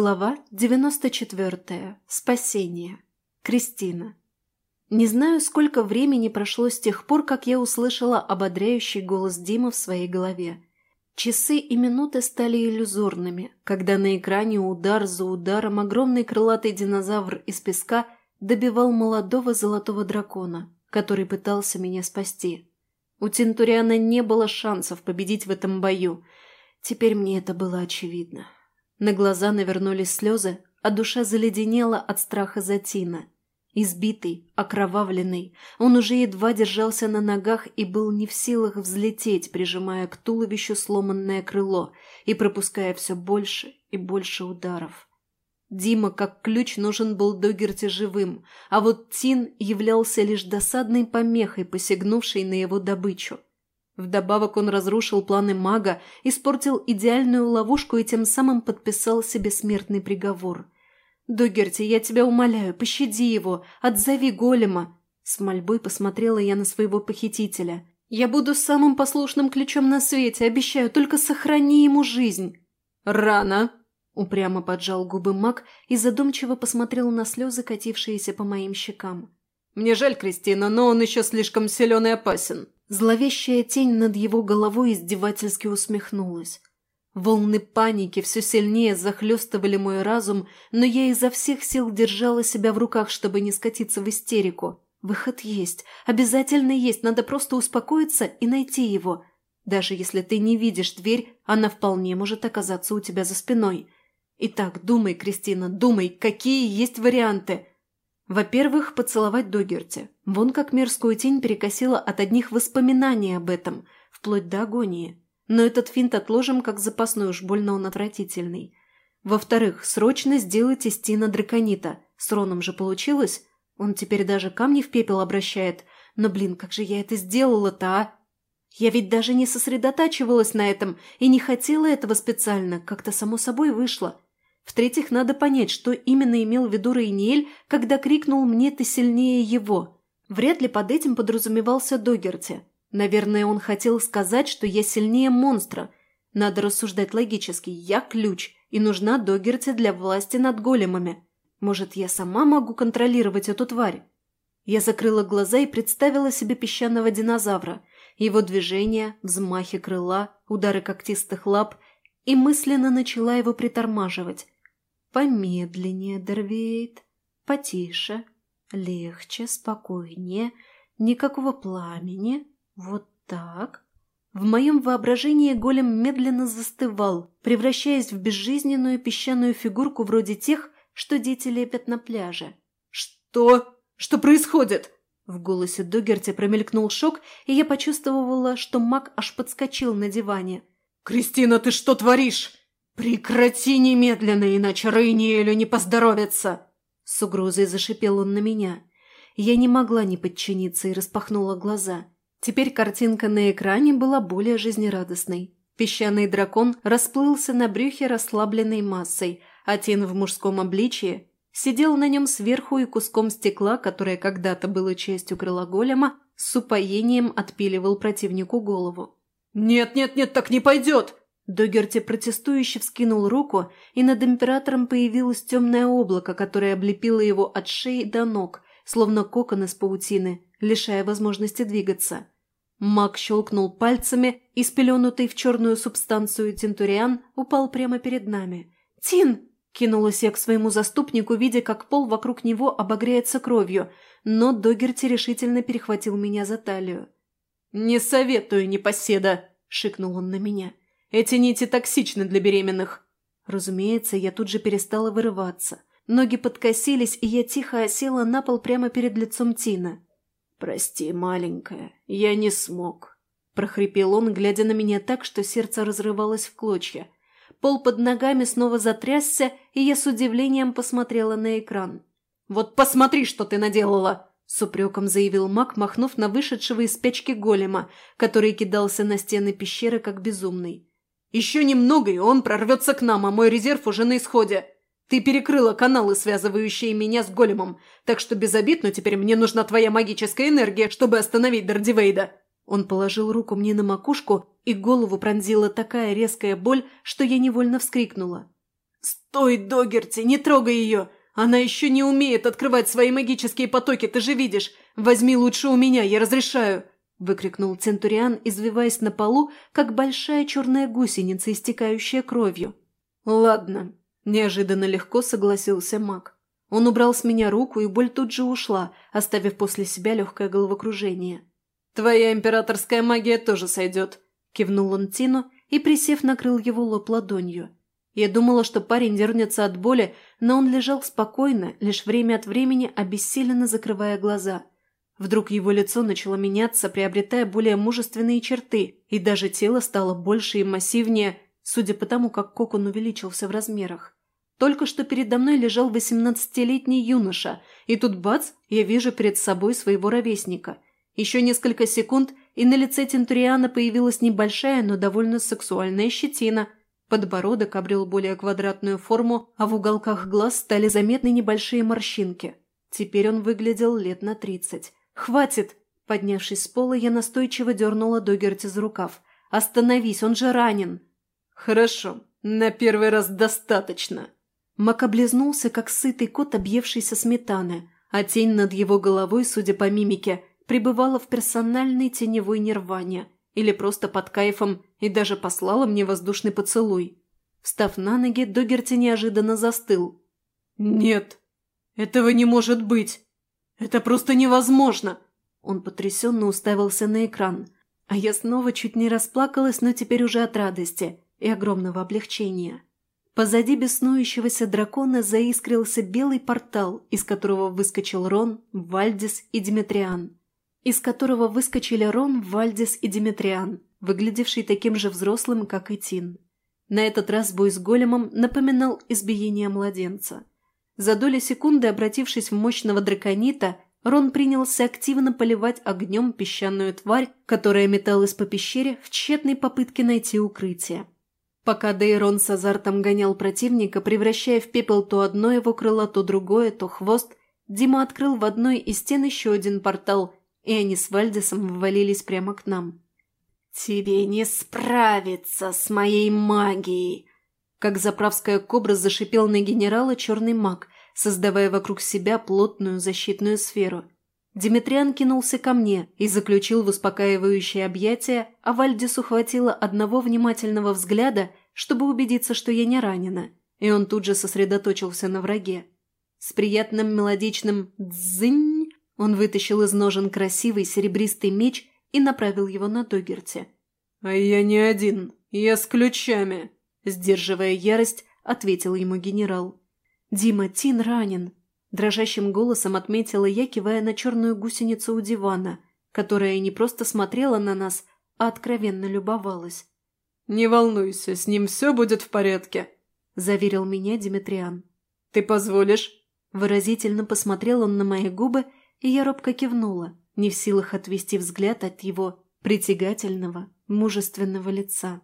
Глава 94. Спасение. Кристина. Не знаю, сколько времени прошло с тех пор, как я услышала ободряющий голос Димы в своей голове. Часы и минуты стали иллюзорными, когда на экране удар за ударом огромный крылатый динозавр из песка добивал молодого золотого дракона, который пытался меня спасти. У Тинтуриана не было шансов победить в этом бою. Теперь мне это было очевидно. На глаза навернулись слезы, а душа заледенела от страха за Тина. Избитый, окровавленный, он уже едва держался на ногах и был не в силах взлететь, прижимая к туловищу сломанное крыло и пропуская все больше и больше ударов. Дима как ключ нужен был Догерти живым, а вот Тин являлся лишь досадной помехой, посягнувшей на его добычу. Вдобавок он разрушил планы мага, испортил идеальную ловушку и тем самым подписал себе смертный приговор. «Догерти, я тебя умоляю, пощади его, отзови голема!» С мольбой посмотрела я на своего похитителя. «Я буду самым послушным ключом на свете, обещаю, только сохрани ему жизнь!» «Рано!» – упрямо поджал губы маг и задумчиво посмотрел на слезы, катившиеся по моим щекам. «Мне жаль, Кристина, но он еще слишком силен и опасен. Зловещая тень над его головой издевательски усмехнулась. Волны паники все сильнее захлестывали мой разум, но я изо всех сил держала себя в руках, чтобы не скатиться в истерику. Выход есть, обязательно есть, надо просто успокоиться и найти его. Даже если ты не видишь дверь, она вполне может оказаться у тебя за спиной. Итак, думай, Кристина, думай, какие есть варианты. Во-первых, поцеловать Догерти. Вон как мерзкую тень перекосила от одних воспоминаний об этом, вплоть до агонии. Но этот финт отложим, как запасной, уж больно он отвратительный. Во-вторых, срочно сделать из Тина драконита. С Роном же получилось. Он теперь даже камни в пепел обращает. Но, блин, как же я это сделала-то, а? Я ведь даже не сосредотачивалась на этом и не хотела этого специально, как-то само собой вышло. В-третьих, надо понять, что именно имел в виду Рейниэль, когда крикнул «мне ты сильнее его». Вряд ли под этим подразумевался Догерти. Наверное, он хотел сказать, что я сильнее монстра. Надо рассуждать логически. Я ключ, и нужна Догерти для власти над големами. Может, я сама могу контролировать эту тварь? Я закрыла глаза и представила себе песчаного динозавра, его движения, взмахи крыла, удары когтистых лап, и мысленно начала его притормаживать. Помедленнее, Дервейт, потише, легче, спокойнее, никакого пламени, вот так. В моем воображении голем медленно застывал, превращаясь в безжизненную песчаную фигурку вроде тех, что дети лепят на пляже. «Что? Что происходит?» В голосе Догерти промелькнул шок, и я почувствовала, что маг аж подскочил на диване. «Кристина, ты что творишь?» «Прекрати немедленно, иначе Рейниэлю не поздоровится!» С угрозой зашипел он на меня. Я не могла не подчиниться и распахнула глаза. Теперь картинка на экране была более жизнерадостной. Песчаный дракон расплылся на брюхе расслабленной массой, а Тин в мужском обличии сидел на нем сверху и куском стекла, которое когда-то было частью крыла голема, с упоением отпиливал противнику голову. «Нет-нет-нет, так не пойдет!» Догерти протестующе вскинул руку, и над императором появилось темное облако, которое облепило его от шеи до ног, словно кокон из паутины, лишая возможности двигаться. Маг щелкнул пальцами, и спеленутый в черную субстанцию Тинтуриан упал прямо перед нами. «Тин!» – кинулась я к своему заступнику, видя, как пол вокруг него обогреется кровью, но Догерти решительно перехватил меня за талию. «Не советую, непоседа!» – шикнул он на меня. Эти нити токсичны для беременных». Разумеется, я тут же перестала вырываться. Ноги подкосились, и я тихо осела на пол прямо перед лицом Тина. «Прости, маленькая, я не смог», – прохрипел он, глядя на меня так, что сердце разрывалось в клочья. Пол под ногами снова затрясся, и я с удивлением посмотрела на экран. «Вот посмотри, что ты наделала!» – с упреком заявил маг, махнув на вышедшего из спячки голема, который кидался на стены пещеры как безумный. Еще немного, и он прорвется к нам, а мой резерв уже на исходе. Ты перекрыла каналы, связывающие меня с големом, так что без обид, но теперь мне нужна твоя магическая энергия, чтобы остановить Дардивейда». Он положил руку мне на макушку, и голову пронзила такая резкая боль, что я невольно вскрикнула. «Стой, Догерти, не трогай ее! Она еще не умеет открывать свои магические потоки, ты же видишь! Возьми лучше у меня, я разрешаю!» – выкрикнул Центуриан, извиваясь на полу, как большая черная гусеница, истекающая кровью. «Ладно», – неожиданно легко согласился маг. Он убрал с меня руку, и боль тут же ушла, оставив после себя легкое головокружение. «Твоя императорская магия тоже сойдет», – кивнул он Тину и, присев, накрыл его лоб ладонью. Я думала, что парень дернется от боли, но он лежал спокойно, лишь время от времени обессиленно закрывая глаза – Вдруг его лицо начало меняться, приобретая более мужественные черты, и даже тело стало больше и массивнее, судя по тому, как кокон увеличился в размерах. Только что передо мной лежал восемнадцатилетний юноша, и тут бац, я вижу перед собой своего ровесника. Еще несколько секунд, и на лице Тентуриана появилась небольшая, но довольно сексуальная щетина. Подбородок обрел более квадратную форму, а в уголках глаз стали заметны небольшие морщинки. Теперь он выглядел лет на тридцать. «Хватит!» Поднявшись с пола, я настойчиво дернула Догерти за рукав. «Остановись, он же ранен!» «Хорошо, на первый раз достаточно!» Мак облизнулся, как сытый кот, объевшийся сметаны, а тень над его головой, судя по мимике, пребывала в персональной теневой нирване или просто под кайфом и даже послала мне воздушный поцелуй. Встав на ноги, Догерти неожиданно застыл. «Нет, этого не может быть!» «Это просто невозможно!» Он потрясенно уставился на экран, а я снова чуть не расплакалась, но теперь уже от радости и огромного облегчения. Позади беснующегося дракона заискрился белый портал, из которого выскочил Рон, Вальдис и Димитриан. Из которого выскочили Рон, Вальдис и Димитриан, выглядевший таким же взрослым, как и Тин. На этот раз бой с големом напоминал избиение младенца – за доли секунды, обратившись в мощного драконита, Рон принялся активно поливать огнем песчаную тварь, которая металась по пещере в тщетной попытке найти укрытие. Пока Дейрон с азартом гонял противника, превращая в пепел то одно его крыло, то другое, то хвост, Дима открыл в одной из стен еще один портал, и они с Вальдесом ввалились прямо к нам. «Тебе не справиться с моей магией!» Как заправская кобра зашипел на генерала черный маг, создавая вокруг себя плотную защитную сферу. Димитриан кинулся ко мне и заключил в успокаивающее объятие, а Вальдису хватило одного внимательного взгляда, чтобы убедиться, что я не ранена, и он тут же сосредоточился на враге. С приятным мелодичным «дзынь» он вытащил из ножен красивый серебристый меч и направил его на Догерти. «А я не один, я с ключами», Сдерживая ярость, ответил ему генерал. «Дима, Тин ранен!» Дрожащим голосом отметила я, кивая на черную гусеницу у дивана, которая не просто смотрела на нас, а откровенно любовалась. «Не волнуйся, с ним все будет в порядке», – заверил меня Димитриан. «Ты позволишь?» Выразительно посмотрел он на мои губы, и я робко кивнула, не в силах отвести взгляд от его притягательного, мужественного лица.